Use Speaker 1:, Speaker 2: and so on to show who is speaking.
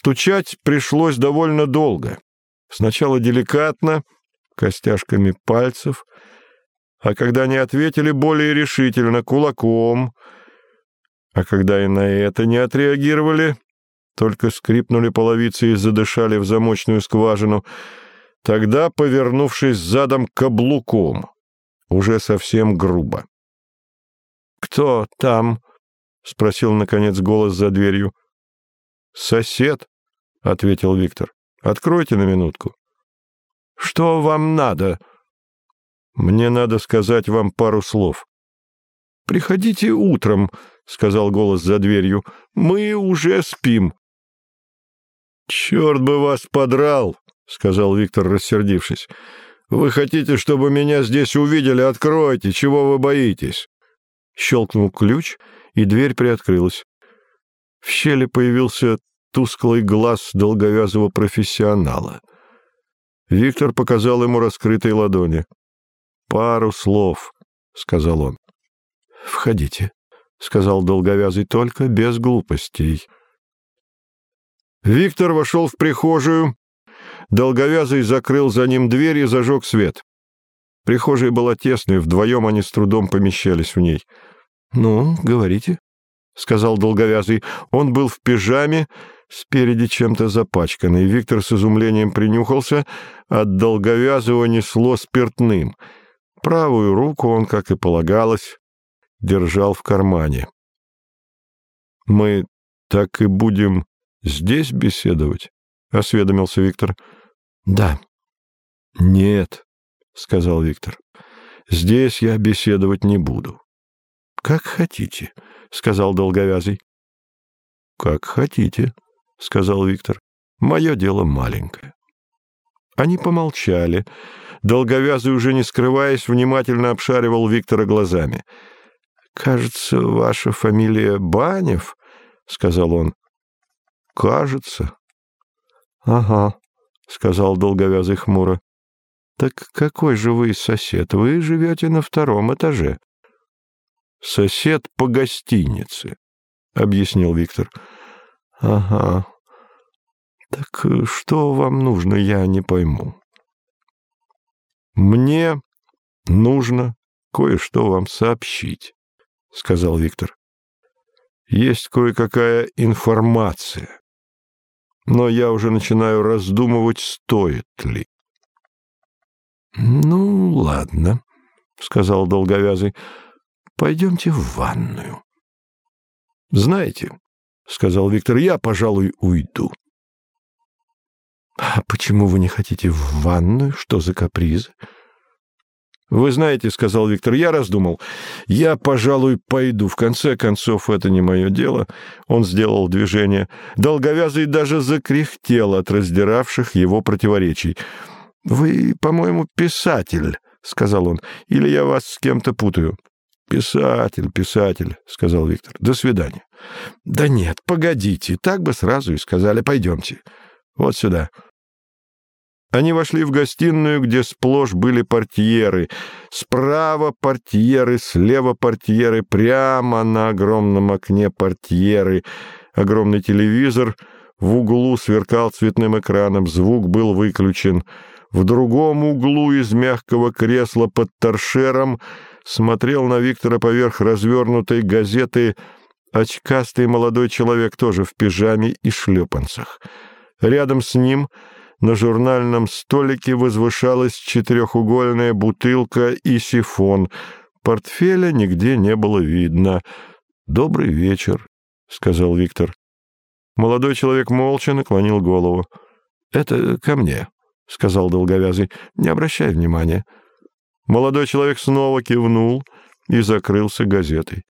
Speaker 1: Стучать пришлось довольно долго. Сначала деликатно, костяшками пальцев, а когда не ответили, более решительно, кулаком. А когда и на это не отреагировали, только скрипнули половицы и задышали в замочную скважину, тогда, повернувшись задом каблуком, уже совсем грубо. «Кто там?» — спросил, наконец, голос за дверью. «Сосед», — ответил Виктор. «Откройте на минутку». «Что вам надо?» «Мне надо сказать вам пару слов». «Приходите утром», — сказал голос за дверью. «Мы уже спим». «Черт бы вас подрал», — сказал Виктор, рассердившись. «Вы хотите, чтобы меня здесь увидели? Откройте! Чего вы боитесь?» Щелкнул ключ, и дверь приоткрылась. В щели появился тусклый глаз долговязого профессионала. Виктор показал ему раскрытые ладони. «Пару слов», — сказал он. «Входите», — сказал долговязый, — «только без глупостей». Виктор вошел в прихожую. Долговязый закрыл за ним дверь и зажег свет. Прихожая была тесной, вдвоем они с трудом помещались в ней. «Ну, говорите», — сказал Долговязый. Он был в пижаме, спереди чем-то запачканный. Виктор с изумлением принюхался. От Долговязого несло спиртным. Правую руку он, как и полагалось, держал в кармане. «Мы так и будем здесь беседовать?» — осведомился Виктор. «Да». «Нет», — сказал Виктор. «Здесь я беседовать не буду». «Как хотите», — сказал Долговязый. «Как хотите», — сказал Виктор. «Мое дело маленькое». Они помолчали. Долговязый, уже не скрываясь, внимательно обшаривал Виктора глазами. «Кажется, ваша фамилия Банев?» — сказал он. «Кажется». «Ага», — сказал Долговязый хмуро. «Так какой же вы сосед? Вы живете на втором этаже». «Сосед по гостинице», — объяснил Виктор. «Ага. Так что вам нужно, я не пойму». «Мне нужно кое-что вам сообщить», — сказал Виктор. «Есть кое-какая информация, но я уже начинаю раздумывать, стоит ли». «Ну, ладно», — сказал Долговязый, — «пойдемте в ванную». «Знаете», — сказал Виктор, — «я, пожалуй, уйду». «А почему вы не хотите в ванную? Что за капризы?» «Вы знаете, — сказал Виктор, — я раздумал. Я, пожалуй, пойду. В конце концов, это не мое дело». Он сделал движение. Долговязый даже закряхтел от раздиравших его противоречий. «Вы, по-моему, писатель», — сказал он, — «или я вас с кем-то путаю». «Писатель, писатель», — сказал Виктор. «До свидания». «Да нет, погодите, так бы сразу и сказали. Пойдемте. Вот сюда». Они вошли в гостиную, где сплошь были портьеры. Справа портьеры, слева портьеры, прямо на огромном окне портьеры. Огромный телевизор в углу сверкал цветным экраном, звук был выключен. В другом углу из мягкого кресла под торшером смотрел на Виктора поверх развернутой газеты очкастый молодой человек, тоже в пижаме и шлепанцах. Рядом с ним на журнальном столике возвышалась четырехугольная бутылка и сифон. Портфеля нигде не было видно. «Добрый вечер», — сказал Виктор. Молодой человек молча наклонил голову. «Это ко мне», — сказал долговязый. — Не обращай внимания. Молодой человек снова кивнул и закрылся газетой.